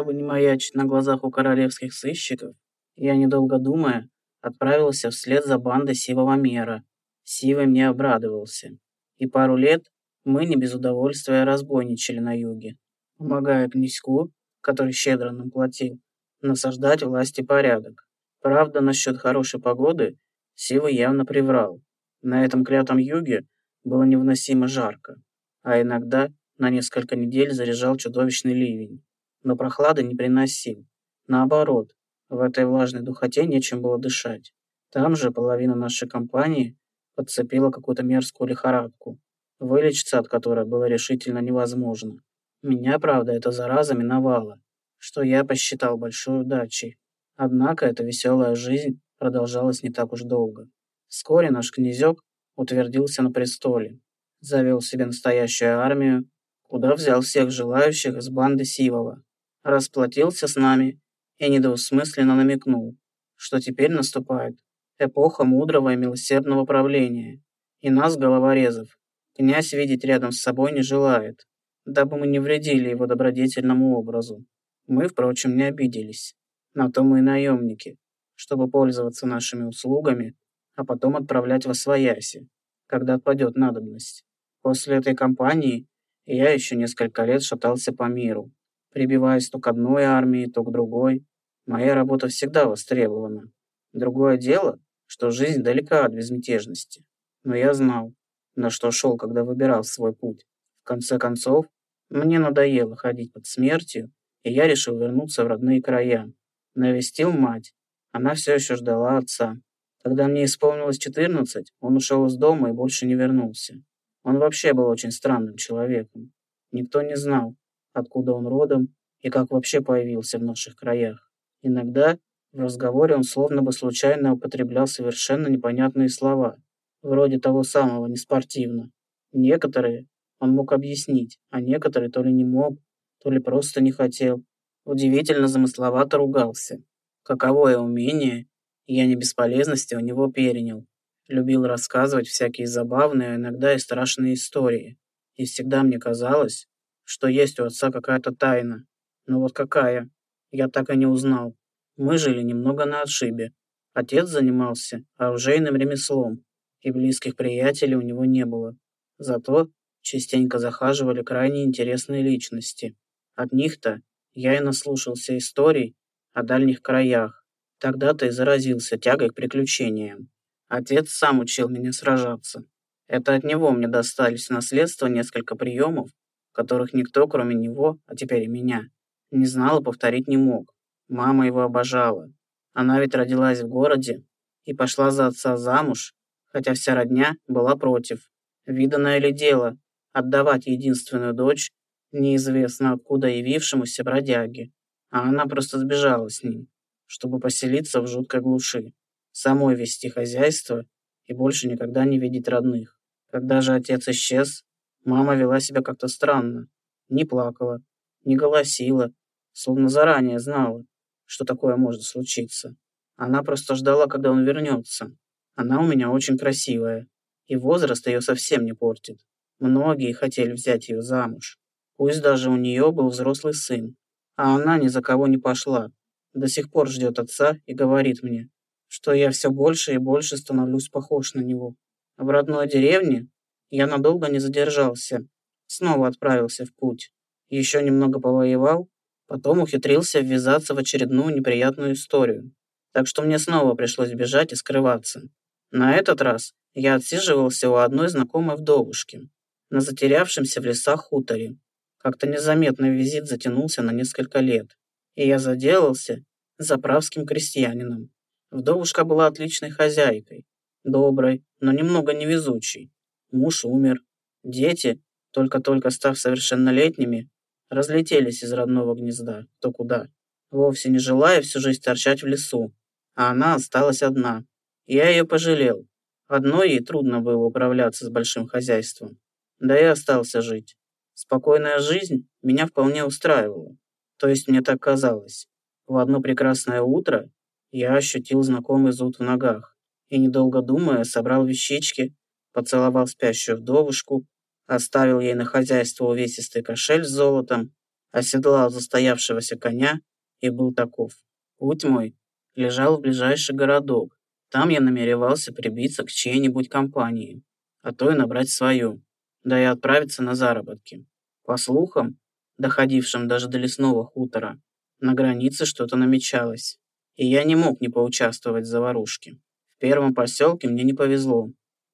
чтобы не маячить на глазах у королевских сыщиков, я, недолго думая, отправился вслед за бандой Сивого Мера. Сивый мне обрадовался. И пару лет мы не без удовольствия разбойничали на юге, помогая князьку, который щедро нам платил, насаждать власть и порядок. Правда, насчет хорошей погоды Сива явно приврал. На этом клятом юге было невыносимо жарко, а иногда на несколько недель заряжал чудовищный ливень. Но прохлады не приносил. Наоборот, в этой влажной духоте нечем было дышать. Там же половина нашей компании подцепила какую-то мерзкую лихорадку, вылечиться от которой было решительно невозможно. Меня, правда, эта зараза миновала, что я посчитал большой удачей. Однако эта веселая жизнь продолжалась не так уж долго. Вскоре наш князек утвердился на престоле, завел себе настоящую армию, куда взял всех желающих из банды Сивова, расплатился с нами и недоусмысленно намекнул, что теперь наступает эпоха мудрого и милосердного правления, и нас, головорезов, князь видеть рядом с собой не желает, дабы мы не вредили его добродетельному образу. Мы, впрочем, не обиделись. На то мы и наемники, чтобы пользоваться нашими услугами, а потом отправлять во свояси, когда отпадет надобность. После этой кампании я еще несколько лет шатался по миру, прибиваясь то к одной армии, то к другой. Моя работа всегда востребована. Другое дело, что жизнь далека от безмятежности. Но я знал, на что шел, когда выбирал свой путь. В конце концов, мне надоело ходить под смертью и я решил вернуться в родные края. Навестил мать. Она все еще ждала отца. Когда мне исполнилось 14, он ушел из дома и больше не вернулся. Он вообще был очень странным человеком. Никто не знал, откуда он родом и как вообще появился в наших краях. Иногда в разговоре он словно бы случайно употреблял совершенно непонятные слова, вроде того самого «неспортивно». Некоторые он мог объяснить, а некоторые то ли не мог, то ли просто не хотел. Удивительно замысловато ругался. Каковое умение я не бесполезности у него перенял. Любил рассказывать всякие забавные, а иногда и страшные истории. И всегда мне казалось, что есть у отца какая-то тайна. Но вот какая, я так и не узнал. Мы жили немного на отшибе. Отец занимался оружейным ремеслом, и близких приятелей у него не было. Зато частенько захаживали крайне интересные личности. От них-то я и наслушался историй о дальних краях. Тогда-то и заразился тягой к приключениям. Отец сам учил меня сражаться. Это от него мне достались в наследство несколько приемов, которых никто, кроме него, а теперь и меня, не знал и повторить не мог. Мама его обожала. Она ведь родилась в городе и пошла за отца замуж, хотя вся родня была против. Виданное ли дело отдавать единственную дочь неизвестно откуда явившемуся бродяге, а она просто сбежала с ним, чтобы поселиться в жуткой глуши, самой вести хозяйство и больше никогда не видеть родных. Когда же отец исчез, мама вела себя как-то странно, не плакала, не голосила, словно заранее знала, что такое может случиться. Она просто ждала, когда он вернется. Она у меня очень красивая, и возраст ее совсем не портит. Многие хотели взять ее замуж. Пусть даже у нее был взрослый сын, а она ни за кого не пошла. До сих пор ждет отца и говорит мне, что я все больше и больше становлюсь похож на него. В родной деревне я надолго не задержался, снова отправился в путь. Еще немного повоевал, потом ухитрился ввязаться в очередную неприятную историю. Так что мне снова пришлось бежать и скрываться. На этот раз я отсиживался у одной знакомой вдовушки на затерявшемся в лесах хуторе. Как-то незаметно визит затянулся на несколько лет, и я заделался заправским крестьянином. Вдовушка была отличной хозяйкой, доброй, но немного невезучей. Муж умер. Дети, только-только став совершеннолетними, разлетелись из родного гнезда, кто куда, вовсе не желая всю жизнь торчать в лесу, а она осталась одна. Я ее пожалел. Одной ей трудно было управляться с большим хозяйством. Да и остался жить. Спокойная жизнь меня вполне устраивала. То есть мне так казалось. В одно прекрасное утро я ощутил знакомый зуд в ногах и, недолго думая, собрал вещички, поцеловал спящую вдовушку, оставил ей на хозяйство увесистый кошель с золотом, оседлал застоявшегося коня и был таков. Путь мой лежал в ближайший городок. Там я намеревался прибиться к чьей-нибудь компании, а то и набрать свою, да и отправиться на заработки. По слухам, доходившим даже до лесного хутора, на границе что-то намечалось, и я не мог не поучаствовать в заварушке. В первом поселке мне не повезло,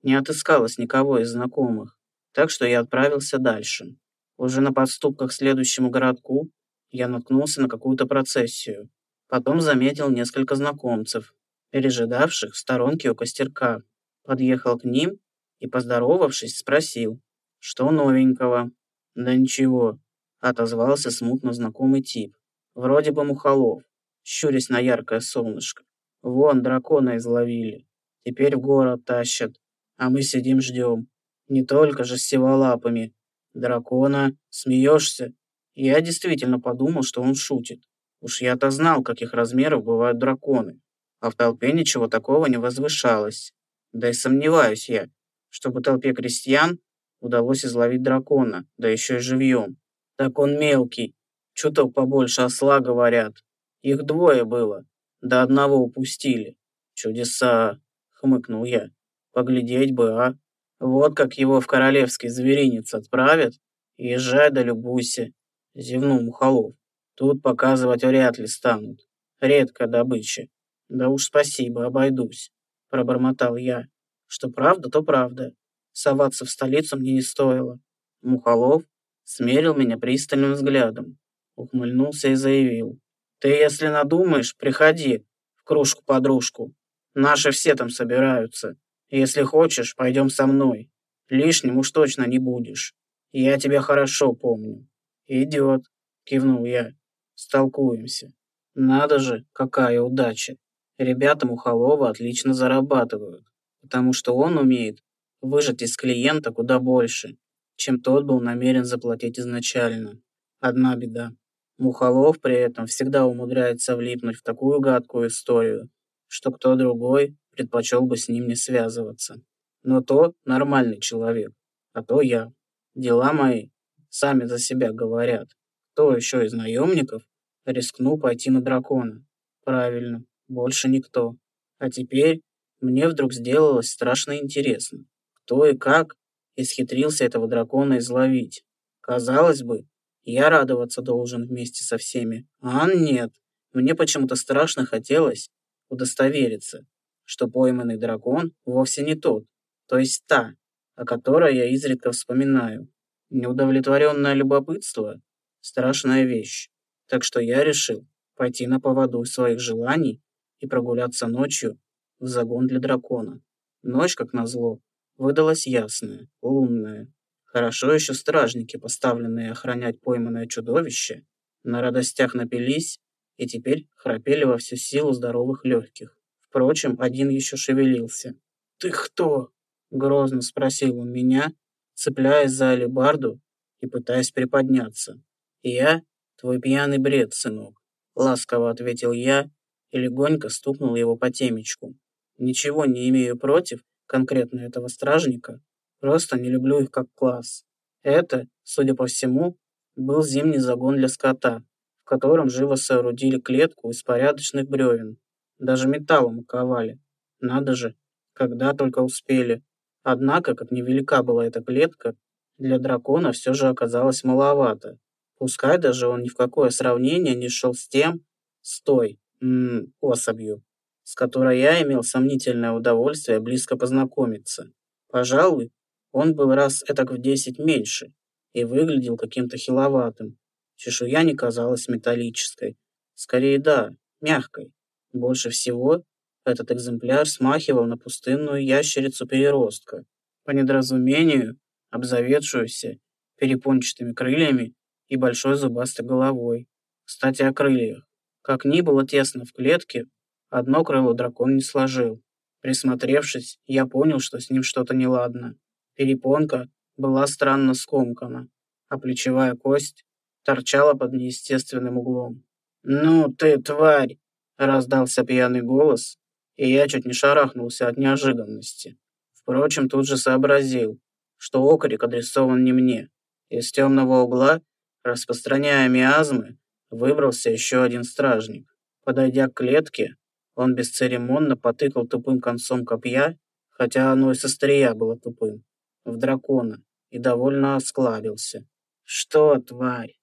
не отыскалось никого из знакомых, так что я отправился дальше. Уже на подступках к следующему городку я наткнулся на какую-то процессию. Потом заметил несколько знакомцев, пережидавших в сторонке у костерка. Подъехал к ним и, поздоровавшись, спросил, что новенького. «Да ничего», — отозвался смутно знакомый тип. Вроде бы мухолов, щурясь на яркое солнышко. Вон, дракона изловили. Теперь в город тащат, а мы сидим ждем. Не только же с сиволапами. Дракона, смеешься? Я действительно подумал, что он шутит. Уж я-то знал, каких размеров бывают драконы. А в толпе ничего такого не возвышалось. Да и сомневаюсь я, чтобы толпе крестьян удалось изловить дракона, да еще и живьем. Так он мелкий, чуток побольше осла, говорят. Их двое было, до одного упустили. Чудеса, хмыкнул я. Поглядеть бы, а? Вот как его в королевский зверинец отправят. Езжай да любуйся, зевнул Мухолов. Тут показывать вряд ли станут. Редкая добыча. Да уж спасибо, обойдусь, пробормотал я. Что правда, то правда. Соваться в столицу мне не стоило. Мухолов смерил меня пристальным взглядом, ухмыльнулся и заявил. Ты, если надумаешь, приходи в кружку-подружку. Наши все там собираются. Если хочешь, пойдем со мной. Лишним уж точно не будешь. Я тебя хорошо помню. Идет, кивнул я. Столкуемся. Надо же, какая удача. Ребята Мухолова отлично зарабатывают, потому что он умеет выжать из клиента куда больше, чем тот был намерен заплатить изначально. Одна беда. Мухолов при этом всегда умудряется влипнуть в такую гадкую историю, что кто другой предпочел бы с ним не связываться. Но то нормальный человек, а то я. Дела мои сами за себя говорят. Кто еще из наемников рискнул пойти на дракона? Правильно, больше никто. А теперь мне вдруг сделалось страшно интересно, кто и как исхитрился этого дракона изловить. Казалось бы, я радоваться должен вместе со всеми, а нет. Мне почему-то страшно хотелось удостовериться, что пойманный дракон вовсе не тот, то есть та, о которой я изредка вспоминаю. Неудовлетворенное любопытство – страшная вещь, так что я решил пойти на поводу своих желаний и прогуляться ночью в загон для дракона. Ночь, как назло, выдалась ясная, лунная. Хорошо еще стражники, поставленные охранять пойманное чудовище, на радостях напились и теперь храпели во всю силу здоровых легких. Впрочем, один еще шевелился. «Ты кто?» — грозно спросил он меня, цепляясь за алебарду и пытаясь приподняться. «Я твой пьяный бред, сынок», — ласково ответил я и легонько стукнул его по темечку. «Ничего не имею против конкретно этого стражника, просто не люблю их как класс. Это, судя по всему, был зимний загон для скота, в котором живо соорудили клетку из порядочных бревен. Даже металлом ковали. Надо же, когда только успели. Однако, как невелика была эта клетка, для дракона все же оказалось маловато. Пускай даже он ни в какое сравнение не шел с тем, с той, м -м, особью, с которой я имел сомнительное удовольствие близко познакомиться. Пожалуй, он был раз этак в десять меньше и выглядел каким-то хиловатым. Чешуя не казалась металлической. Скорее, да, мягкой. Больше всего этот экземпляр смахивал на пустынную ящерицу-переростка, по недоразумению обзаведшуюся перепончатыми крыльями и большой зубастой головой. Кстати, о крыльях. Как ни было тесно в клетке, одно крыло дракон не сложил. Присмотревшись, я понял, что с ним что-то неладно. Перепонка была странно скомкана, а плечевая кость торчала под неестественным углом. «Ну ты, тварь!» Раздался пьяный голос, и я чуть не шарахнулся от неожиданности. Впрочем, тут же сообразил, что окрик адресован не мне. Из темного угла Распространяя миазмы, выбрался еще один стражник. Подойдя к клетке, он бесцеремонно потыкал тупым концом копья, хотя оно и со стрия было тупым, в дракона и довольно осклабился. «Что, тварь?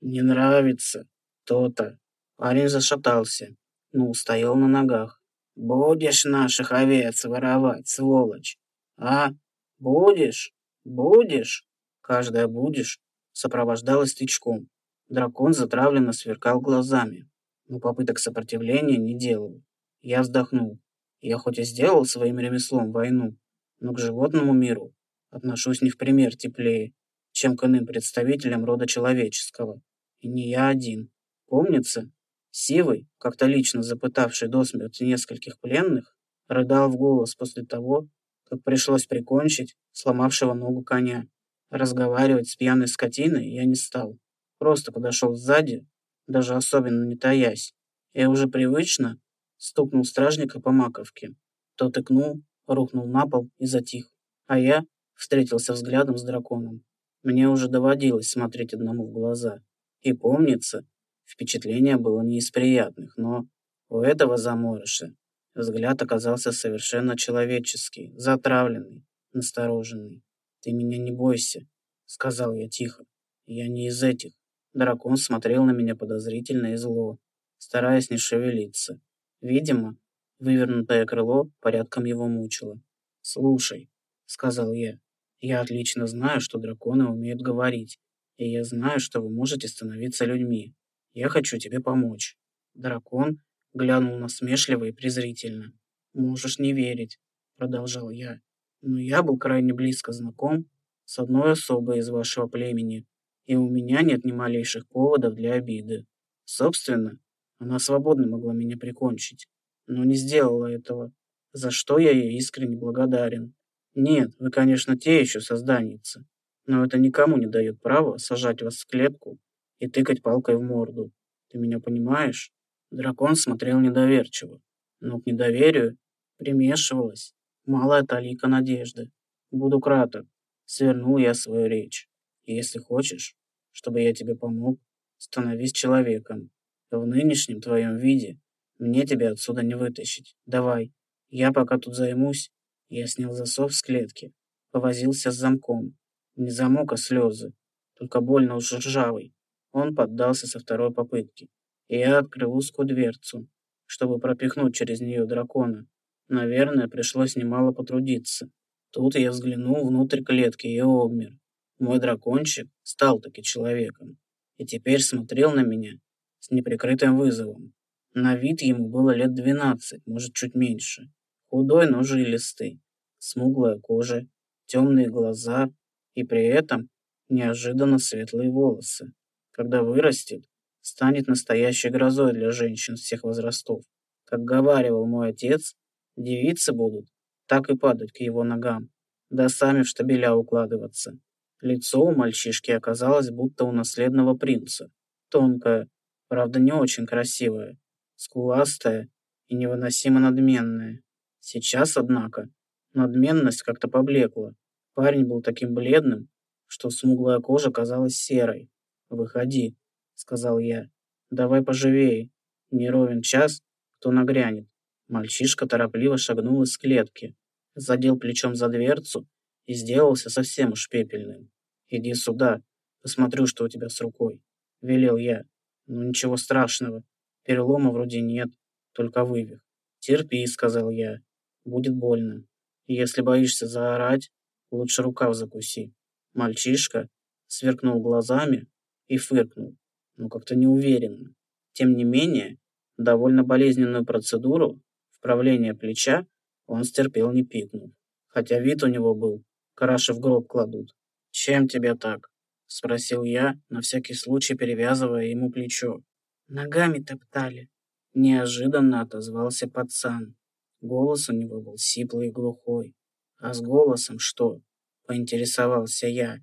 Не нравится? То-то». Парень зашатался, но устоял на ногах. «Будешь наших овец воровать, сволочь? А? Будешь? Будешь?» Каждая «будешь» сопровождалась тычком. Дракон затравленно сверкал глазами, но попыток сопротивления не делал. Я вздохнул. Я хоть и сделал своим ремеслом войну, но к животному миру отношусь не в пример теплее, чем к иным представителям рода человеческого. И не я один. Помнится, Сивый, как-то лично запытавший до смерти нескольких пленных, рыдал в голос после того, как пришлось прикончить сломавшего ногу коня. Разговаривать с пьяной скотиной я не стал. Просто подошел сзади, даже особенно не таясь, и уже привычно стукнул стражника по маковке. Тот икнул, рухнул на пол и затих. А я встретился взглядом с драконом. Мне уже доводилось смотреть одному в глаза. И помнится, впечатление было не из приятных, но у этого заморыша взгляд оказался совершенно человеческий, затравленный, настороженный. «Ты меня не бойся», — сказал я тихо. «Я не из этих». Дракон смотрел на меня подозрительно и зло, стараясь не шевелиться. Видимо, вывернутое крыло порядком его мучило. «Слушай», — сказал я, я отлично знаю, что драконы умеют говорить, и я знаю, что вы можете становиться людьми. Я хочу тебе помочь». Дракон глянул насмешливо и презрительно. «Можешь не верить», — продолжал я. «Но я был крайне близко знаком с одной особой из вашего племени, и у меня нет ни малейших поводов для обиды. Собственно, она свободно могла меня прикончить, но не сделала этого, за что я ей искренне благодарен. Нет, вы, конечно, те еще созданицы, но это никому не дает права сажать вас в клетку и тыкать палкой в морду. Ты меня понимаешь? Дракон смотрел недоверчиво, но к недоверию примешивалась малая талика надежды. Буду краток. Свернул я свою речь. И если хочешь, чтобы я тебе помог, становись человеком. В нынешнем твоем виде мне тебя отсюда не вытащить. Давай, я пока тут займусь, я снял засов с клетки, повозился с замком. Не замок, а слезы, только больно уж ржавый. Он поддался со второй попытки, и я открыл узкую дверцу, чтобы пропихнуть через нее дракона. Наверное, пришлось немало потрудиться. Тут я взглянул внутрь клетки и обмер. Мой дракончик стал таки человеком и теперь смотрел на меня с неприкрытым вызовом. На вид ему было лет двенадцать, может, чуть меньше. Худой, но жилистый, смуглая кожа, темные глаза и при этом неожиданно светлые волосы. Когда вырастет, станет настоящей грозой для женщин всех возрастов. Как говаривал мой отец, девицы будут так и падать к его ногам, да сами в штабеля укладываться. Лицо у мальчишки оказалось будто у наследного принца. Тонкое, правда не очень красивое, скуластое и невыносимо надменное. Сейчас, однако, надменность как-то поблекла. Парень был таким бледным, что смуглая кожа казалась серой. «Выходи», — сказал я. «Давай поживее. Не ровен час, кто нагрянет». Мальчишка торопливо шагнул из клетки, задел плечом за дверцу и сделался совсем уж пепельным. «Иди сюда, посмотрю, что у тебя с рукой», — велел я. «Ну ничего страшного, перелома вроде нет, только вывих». «Терпи», — сказал я будет больно. Если боишься заорать, лучше рукав закуси. Мальчишка сверкнул глазами и фыркнул, но как-то неуверенно. Тем не менее, довольно болезненную процедуру вправления плеча он стерпел не пикнув, хотя вид у него был, краши в гроб кладут. «Чем тебе так?» — спросил я, на всякий случай перевязывая ему плечо. «Ногами топтали», — неожиданно отозвался пацан. Голос у него был сиплый и глухой. А с голосом что? Поинтересовался я,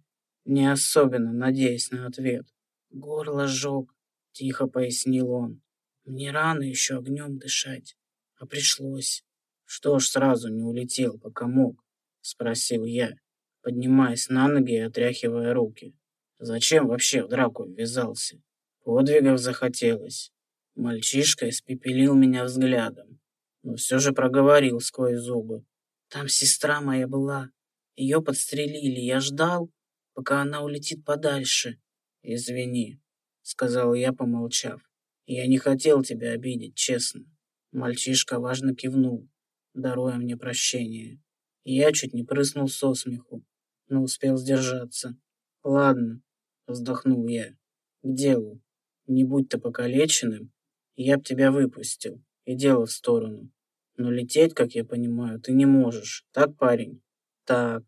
не особенно надеясь на ответ. Горло жег, тихо пояснил он. Мне рано еще огнем дышать, а пришлось. Что ж сразу не улетел, пока мог? Спросил я, поднимаясь на ноги и отряхивая руки. Зачем вообще в драку ввязался? Подвигов захотелось. Мальчишка испепелил меня взглядом, но все же проговорил сквозь зубы. Там сестра моя была. Ее подстрелили. Я ждал, пока она улетит подальше. Извини, сказал я, помолчав. Я не хотел тебя обидеть, честно. Мальчишка важно кивнул, даруя мне прощение. Я чуть не прыснул со смеху, но успел сдержаться. Ладно, вздохнул я. К делу. Не будь ты покалеченным, я б тебя выпустил и дело в сторону. Но лететь, как я понимаю, ты не можешь. Так, парень? Так.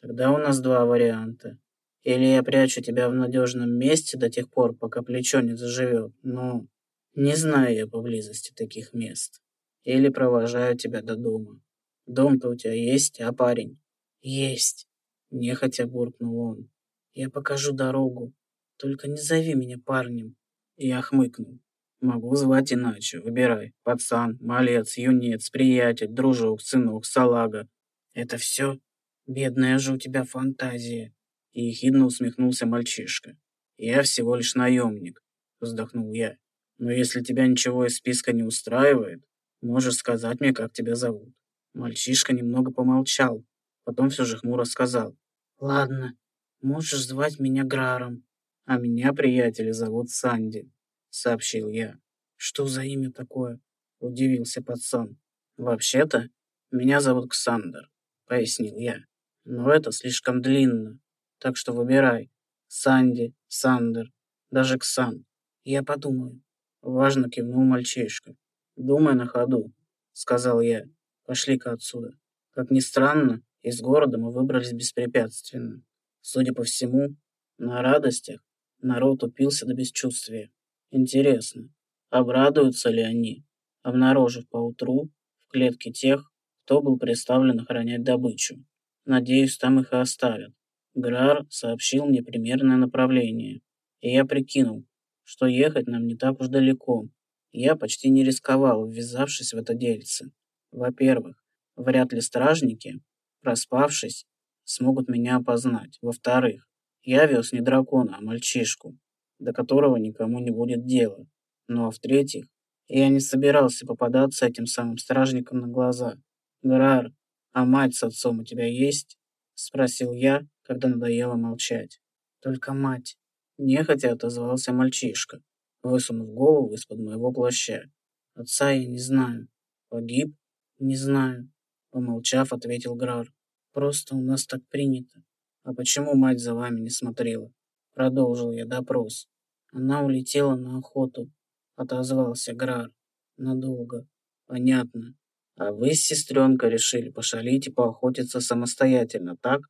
Тогда у нас два варианта. Или я прячу тебя в надежном месте до тех пор, пока плечо не заживет. Но не знаю я поблизости таких мест. Или провожаю тебя до дома. Дом-то у тебя есть, а парень? Есть. Нехотя буркнул он. Я покажу дорогу. Только не зови меня парнем. Я хмыкнул. Могу звать иначе. Выбирай. Пацан, малец, юнец, приятель, дружок, сынок, салага. Это все? Бедная же у тебя фантазия. Ехидно усмехнулся мальчишка. Я всего лишь наемник. Вздохнул я. Но если тебя ничего из списка не устраивает, можешь сказать мне, как тебя зовут. Мальчишка немного помолчал, потом все же хмуро сказал. Ладно, можешь звать меня Граром. А меня, приятеля, зовут Санди, сообщил я. Что за имя такое? Удивился пацан. Вообще-то, меня зовут Ксандер, пояснил я. Но это слишком длинно, так что выбирай. Санди, Сандер, даже Ксан. Я подумаю. Важно кивнул мальчишка. Думай на ходу, сказал я. Пошли-ка отсюда. Как ни странно, из города мы выбрались беспрепятственно. Судя по всему, на радостях Народ упился до бесчувствия. Интересно, обрадуются ли они, обнаружив поутру в клетке тех, кто был представлен охранять добычу? Надеюсь, там их и оставят. Грар сообщил мне примерное направление, и я прикинул, что ехать нам не так уж далеко. Я почти не рисковал, ввязавшись в это дельце. Во-первых, вряд ли стражники, проспавшись, смогут меня опознать. Во-вторых, я вез не дракона, а мальчишку, до которого никому не будет дела. Ну а в-третьих, я не собирался попадаться этим самым стражникам на глаза. «Грар, а мать с отцом у тебя есть?» — спросил я, когда надоело молчать. «Только мать». Нехотя отозвался мальчишка, высунув голову из-под моего плаща. «Отца я не знаю. Погиб? Не знаю», — помолчав, ответил Грар. «Просто у нас так принято. «А почему мать за вами не смотрела?» Продолжил я допрос. «Она улетела на охоту», — отозвался Грар. «Надолго». «Понятно. А вы с сестренкой решили пошалить и поохотиться самостоятельно, так?»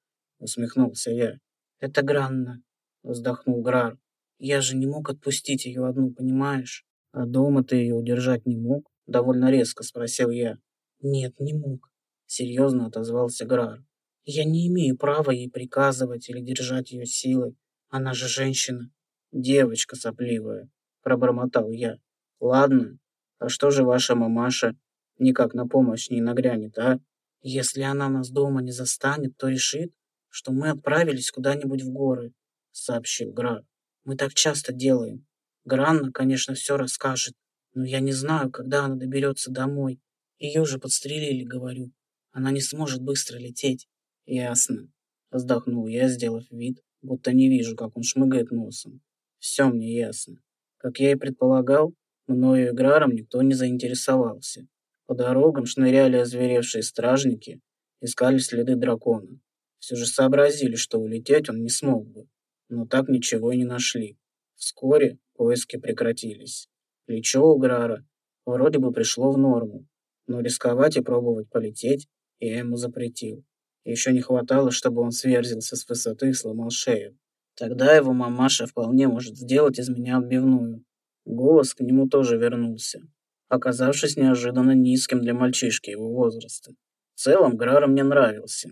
Усмехнулся я. «Это гранно», — вздохнул Грар. «Я же не мог отпустить ее одну, понимаешь?» «А дома ты ее удержать не мог?» Довольно резко спросил я. «Нет, не мог», — серьезно отозвался Грар. Я не имею права ей приказывать или держать ее силой. Она же женщина. Девочка сопливая, пробормотал я. Ладно, а что же ваша мамаша никак на помощь не нагрянет, а? Если она нас дома не застанет, то решит, что мы отправились куда-нибудь в горы, сообщил Гра. Мы так часто делаем. Гранна, конечно, все расскажет, но я не знаю, когда она доберется домой. Ее же подстрелили, говорю. Она не сможет быстро лететь. Ясно. Вздохнул я, сделав вид, будто не вижу, как он шмыгает носом. Все мне ясно. Как я и предполагал, мною и Граром никто не заинтересовался. По дорогам шныряли озверевшие стражники, искали следы дракона. Все же сообразили, что улететь он не смог бы, но так ничего и не нашли. Вскоре поиски прекратились. Плечо у Грара вроде бы пришло в норму, но рисковать и пробовать полететь я ему запретил. Еще не хватало, чтобы он сверзился с высоты и сломал шею. Тогда его мамаша вполне может сделать из меня отбивную. Голос к нему тоже вернулся, оказавшись неожиданно низким для мальчишки его возраста. В целом Грара мне нравился.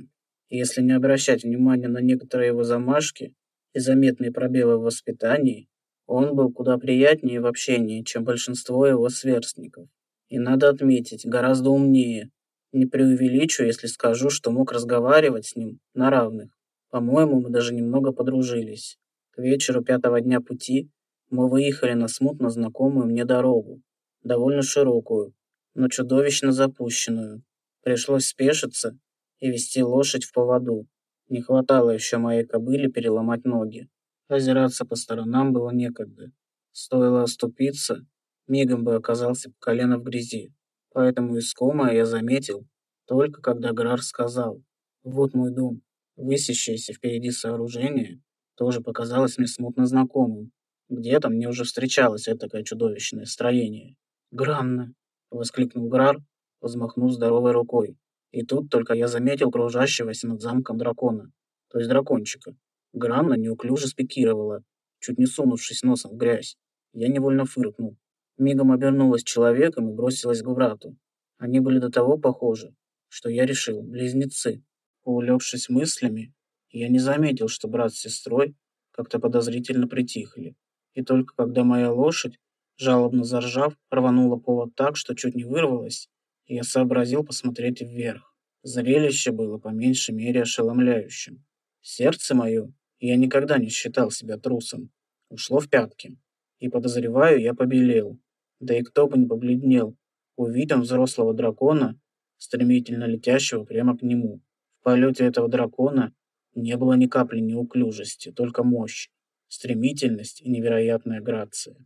Если не обращать внимания на некоторые его замашки и заметные пробелы в воспитании, он был куда приятнее в общении, чем большинство его сверстников. И надо отметить, гораздо умнее, не преувеличу, если скажу, что мог разговаривать с ним на равных. По-моему, мы даже немного подружились. вечеру пятого дня пути мы выехали на смутно знакомую мне дорогу, довольно широкую, но чудовищно запущенную. Пришлось спешиться и вести лошадь в поводу. Не хватало еще моей кобыле переломать ноги. Озираться по сторонам было некогда. Стоило оступиться, мигом бы оказался по колено в грязи. Поэтому искомое я заметил, только когда Грар сказал «Вот мой дом». Высящееся впереди сооружение тоже показалось мне смутно знакомым. Где-то мне уже встречалось этакое чудовищное строение. «Гранно!» — воскликнул Грар, взмахнув здоровой рукой. И тут только я заметил кружащегося над замком дракона, то есть дракончика. Гранна неуклюже спикировала, чуть не сунувшись носом в грязь. Я невольно фыркнул. Мигом обернулась человеком и бросилась к брату. Они были до того похожи, что я решил, близнецы. Увлекшись мыслями, я не заметил, что брат с сестрой как-то подозрительно притихли. И только когда моя лошадь, жалобно заржав, рванула повод так, что чуть не вырвалась, я сообразил посмотреть вверх. Зрелище было по меньшей мере ошеломляющим. Сердце мое, я никогда не считал себя трусом, ушло в пятки. И подозреваю, я побелел. Да и кто бы не побледнел, увидев взрослого дракона, стремительно летящего прямо к нему. В полете этого дракона не было ни капли неуклюжести, только мощь, стремительность и невероятная грация.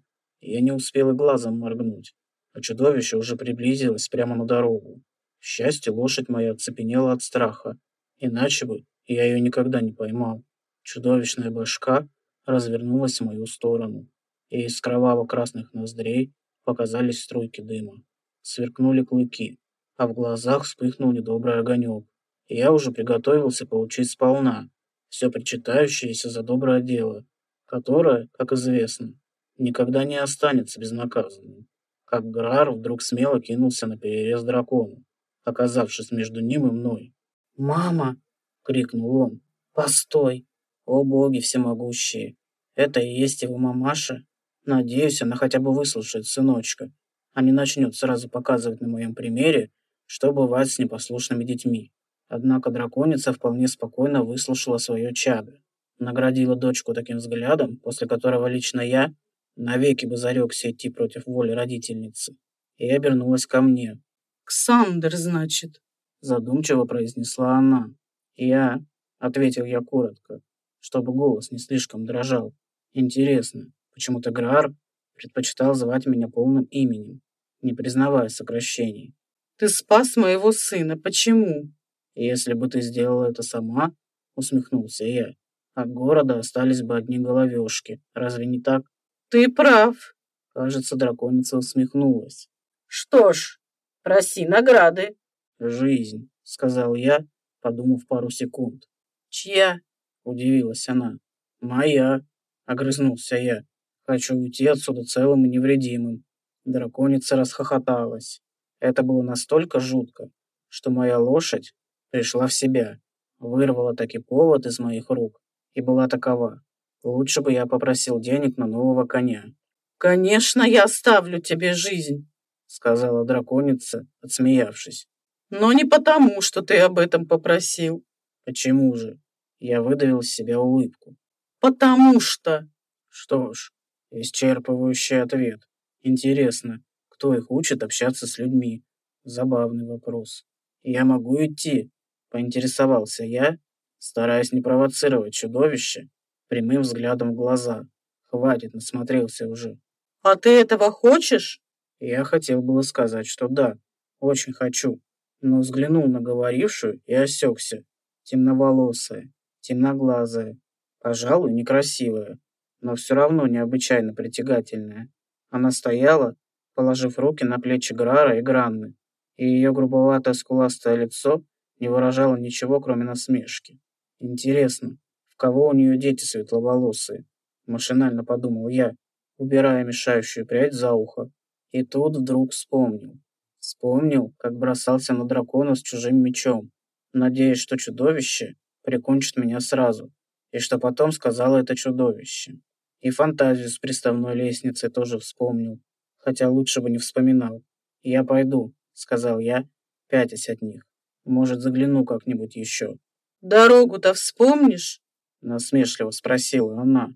Я не успел и глазом моргнуть а чудовище уже приблизилось прямо на дорогу. К счастью, лошадь моя оцепенела от страха, иначе бы я ее никогда не поймал. Чудовищная башка развернулась в мою сторону, и из кроваво-красных ноздрей показались струйки дыма. Сверкнули клыки, а в глазах вспыхнул недобрый огонек. Я уже приготовился получить сполна все причитающееся за доброе дело, которое, как известно, никогда не останется безнаказанным как Граар вдруг смело кинулся на перерез дракону, оказавшись между ним и мной. «Мама!» — крикнул он. «Постой! О боги всемогущие! Это и есть его мамаша? Надеюсь, она хотя бы выслушает сыночка, а не начнет сразу показывать на моем примере, что бывает с непослушными детьми». Однако драконица вполне спокойно выслушала свое чадо, наградила дочку таким взглядом, после которого лично я Навеки бы зарекся идти против воли родительницы. И обернулась ко мне. «Ксандр, значит?» Задумчиво произнесла она. «Я», — ответил я коротко, чтобы голос не слишком дрожал. «Интересно, почему-то Граар предпочитал звать меня полным именем, не признавая сокращений. «Ты спас моего сына. Почему?» «Если бы ты сделала это сама», — усмехнулся я, «от города остались бы одни головешки. Разве не так?» Ты прав. Кажется, драконица усмехнулась. Что ж, проси награды. Жизнь, сказал я, подумав пару секунд. Чья? Удивилась она. Моя, огрызнулся я. Хочу уйти отсюда целым и невредимым. Драконица расхохоталась. Это было настолько жутко, что моя лошадь пришла в себя, вырвала таки повод из моих рук и была такова. Лучше бы я попросил денег на нового коня. «Конечно, я оставлю тебе жизнь», — сказала драконица, отсмеявшись. «Но не потому, что ты об этом попросил». «Почему же?» Я выдавил из себя улыбку. «Потому что...» Что ж, исчерпывающий ответ. Интересно, кто их учит общаться с людьми? Забавный вопрос. «Я могу идти?» — поинтересовался я, стараясь не провоцировать чудовище, прямым взглядом в глаза. Хватит, насмотрелся уже. «А ты этого хочешь?» Я хотел было сказать, что да, очень хочу, но взглянул на говорившую и осекся. Темноволосая, темноглазая, пожалуй, некрасивая, но все равно необычайно притягательная. Она стояла, положив руки на плечи Грара и Гранны, и ее грубоватое скуластое лицо не выражало ничего, кроме насмешки. Интересно, в кого у нее дети светловолосые? Машинально подумал я, убирая мешающую прядь за ухо. И тут вдруг вспомнил. Вспомнил, как бросался на дракона с чужим мечом, надеясь, что чудовище прикончит меня сразу, и что потом сказала это чудовище. И фантазию с приставной лестницей тоже вспомнил, хотя лучше бы не вспоминал. «Я пойду», — сказал я, пятясь от них. «Может, загляну как-нибудь еще». «Дорогу-то вспомнишь?» Насмешливо спросила она.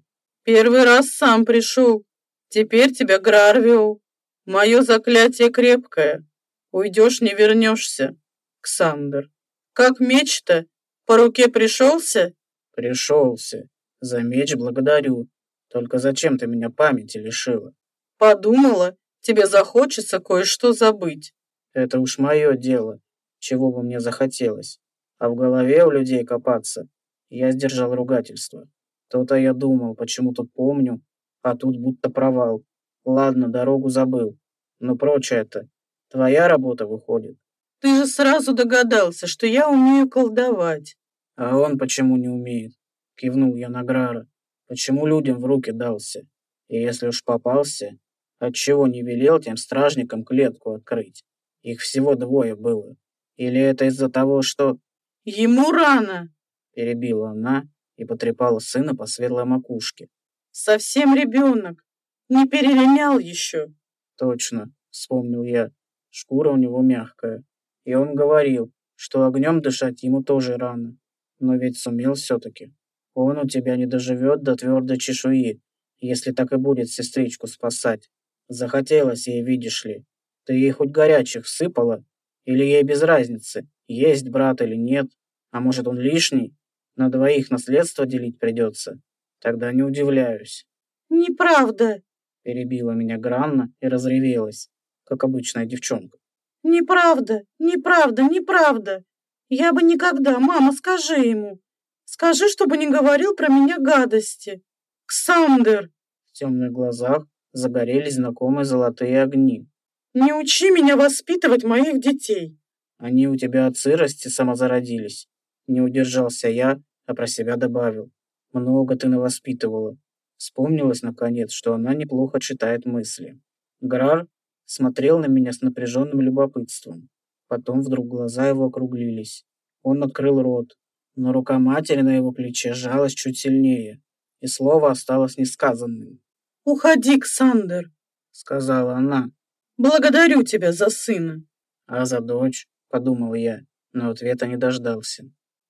Первый раз сам пришел. Теперь тебя Грар вел. Мое заклятие крепкое. Уйдешь, не вернешься, Ксандр. Как меч-то? По руке пришелся? Пришелся. За меч благодарю. Только зачем ты меня памяти лишила? Подумала, тебе захочется кое-что забыть. Это уж мое дело, чего бы мне захотелось. А в голове у людей копаться. Я сдержал ругательство. То-то я думал, почему тут помню, а тут будто провал. Ладно, дорогу забыл. Но прочее это твоя работа выходит. Ты же сразу догадался, что я умею колдовать. А он почему не умеет? Кивнул я на Грара. Почему людям в руки дался? И если уж попался, отчего не велел тем стражникам клетку открыть? Их всего двое было. Или это из-за того, что... Ему рано, перебила она и потрепала сына по светлой макушке. Совсем ребенок. Не перелинял еще. Точно, вспомнил я. Шкура у него мягкая. И он говорил, что огнем дышать ему тоже рано. Но ведь сумел все-таки. Он у тебя не доживет до твердой чешуи, если так и будет сестричку спасать. Захотелось ей, видишь ли. Ты ей хоть горячих сыпала? Или ей без разницы, есть брат или нет? А может, он лишний? На двоих наследство делить придется? Тогда не удивляюсь. «Неправда!» — перебила меня Гранна и разревелась, как обычная девчонка. «Неправда, неправда, неправда! Я бы никогда, мама, скажи ему!» Скажи, чтобы не говорил про меня гадости. Ксандер!» В темных глазах загорелись знакомые золотые огни. «Не учи меня воспитывать моих детей!» «Они у тебя от сырости самозародились!» Не удержался я, а про себя добавил. «Много ты навоспитывала!» Вспомнилось, наконец, что она неплохо читает мысли. Грар смотрел на меня с напряженным любопытством. Потом вдруг глаза его округлились. Он открыл рот, но рука матери на его плече сжалась чуть сильнее, и слово осталось несказанным. «Уходи, Ксандер», — сказала она. «Благодарю тебя за сына». «А за дочь?» — подумал я, но ответа не дождался.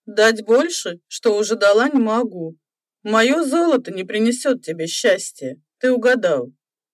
«Дать больше, что уже дала, не могу. Мое золото не принесет тебе счастья, ты угадал.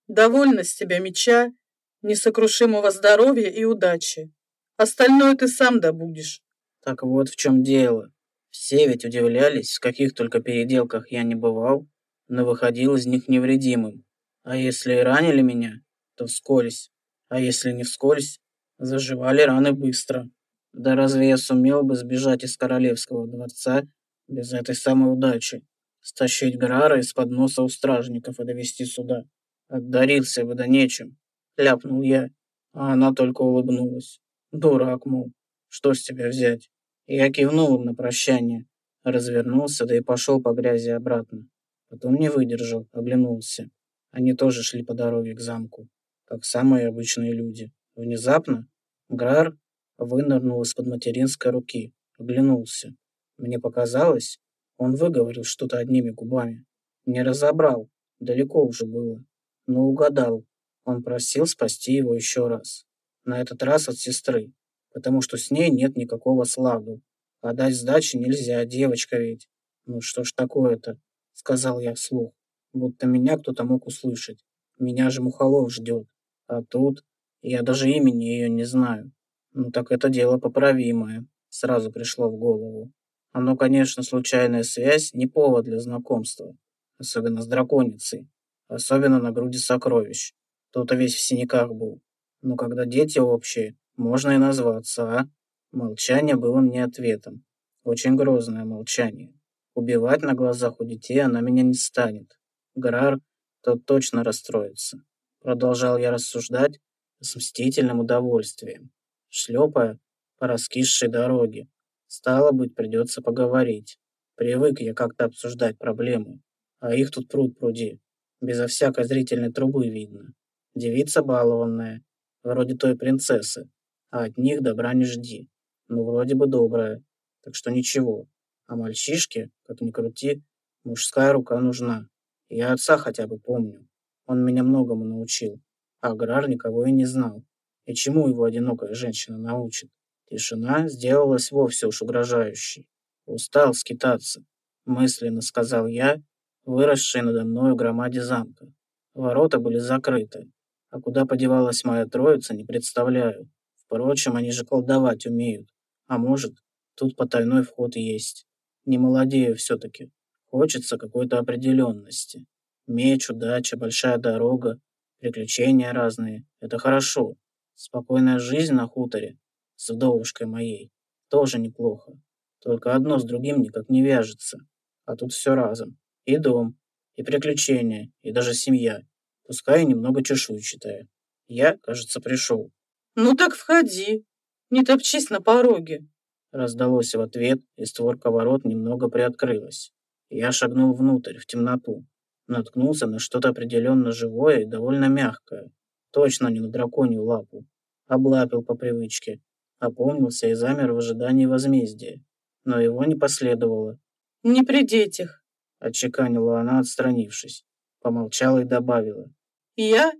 Довольно с тебя меча, несокрушимого здоровья и удачи. Остальное ты сам добудешь». «Так вот в чем дело. Все ведь удивлялись, в каких только переделках я не бывал, но выходил из них невредимым. А если и ранили меня, то вскользь, а если не вскользь, заживали раны быстро. Да разве я сумел бы сбежать из королевского дворца без этой самой удачи? Стащить Грара из-под носа у стражников и довести сюда? Отдарился бы да нечем, ляпнул я, а она только улыбнулась. Дурак, мол, что с тебя взять? Я кивнул им на прощание, развернулся, да и пошел по грязи обратно. Потом не выдержал, оглянулся. Они тоже шли по дороге к замку, как самые обычные люди. Внезапно Грар вынырнул из-под материнской руки, оглянулся. Мне показалось, он выговорил что-то одними губами. Не разобрал, далеко уже было, но угадал. Он просил спасти его еще раз. На этот раз от сестры потому что с ней нет никакого сладу. А дать сдачи нельзя, девочка ведь. Ну что ж такое-то, сказал я вслух, будто меня кто-то мог услышать. Меня же Мухолов ждет. А тут я даже имени ее не знаю. Ну так это дело поправимое, сразу пришло в голову. Оно, конечно, случайная связь, не повод для знакомства. Особенно с драконицей. Особенно на груди сокровищ. Кто-то весь в синяках был. Но когда дети общие, можно и назваться, а? Молчание было мне ответом. Очень грозное молчание. Убивать на глазах у детей она меня не станет. Грар, тот точно расстроится. Продолжал я рассуждать с мстительным удовольствием, шлепая по раскисшей дороге. Стало быть, придется поговорить. Привык я как-то обсуждать проблемы, а их тут пруд пруди. Безо всякой зрительной трубы видно. Девица балованная, вроде той принцессы, а от них добра не жди. Ну, вроде бы добрая, так что ничего. А мальчишке, как ни крути, мужская рука нужна. Я отца хотя бы помню. Он меня многому научил. А Аграр никого и не знал. И чему его одинокая женщина научит? Тишина сделалась вовсе уж угрожающей. Устал скитаться, мысленно сказал я, выросшей надо мною громаде замка. Ворота были закрыты, а куда подевалась моя троица, не представляю. Впрочем, они же колдовать умеют. А может, тут потайной вход есть. Не молодею все-таки. Хочется какой-то определенности. Меч, удача, большая дорога, приключения разные. Это хорошо. Спокойная жизнь на хуторе с вдовушкой моей тоже неплохо. Только одно с другим никак не вяжется. А тут все разом. И дом, и приключения, и даже семья. Пускай немного чешуйчатая. Я, кажется, пришел. «Ну так входи. Не топчись на пороге». Раздалось в ответ, и створка ворот немного приоткрылась. Я шагнул внутрь, в темноту. Наткнулся на что-то определенно живое и довольно мягкое. Точно не на драконью лапу. Облапил по привычке. Опомнился и замер в ожидании возмездия. Но его не последовало. «Не при детях», — отчеканила она, отстранившись. Помолчала и добавила. «Я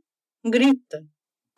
Гритта».